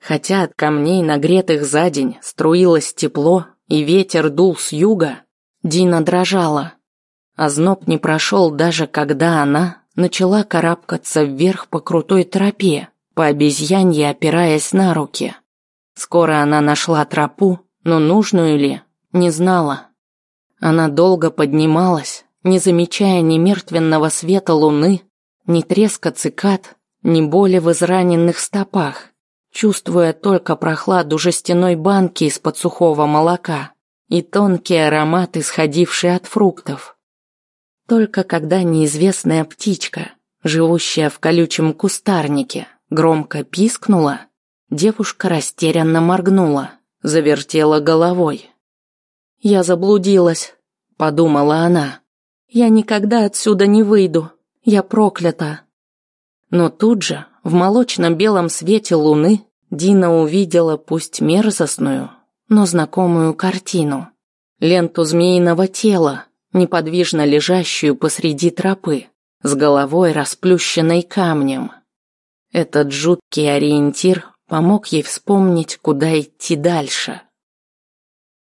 Хотя от камней, нагретых за день, струилось тепло, и ветер дул с юга, Дина дрожала. А зноб не прошел даже когда она начала карабкаться вверх по крутой тропе, по обезьянье опираясь на руки. Скоро она нашла тропу, но нужную ли, не знала. Она долго поднималась, не замечая ни мертвенного света луны, ни треска цикад, ни боли в израненных стопах, чувствуя только прохладу жестяной банки из-под сухого молока и тонкий аромат, исходивший от фруктов. Только когда неизвестная птичка, живущая в колючем кустарнике, громко пискнула, девушка растерянно моргнула, завертела головой. «Я заблудилась», — подумала она. «Я никогда отсюда не выйду. Я проклята». Но тут же, в молочном белом свете луны, Дина увидела пусть мерзостную, но знакомую картину. Ленту змеиного тела, неподвижно лежащую посреди тропы, с головой расплющенной камнем. Этот жуткий ориентир помог ей вспомнить, куда идти дальше.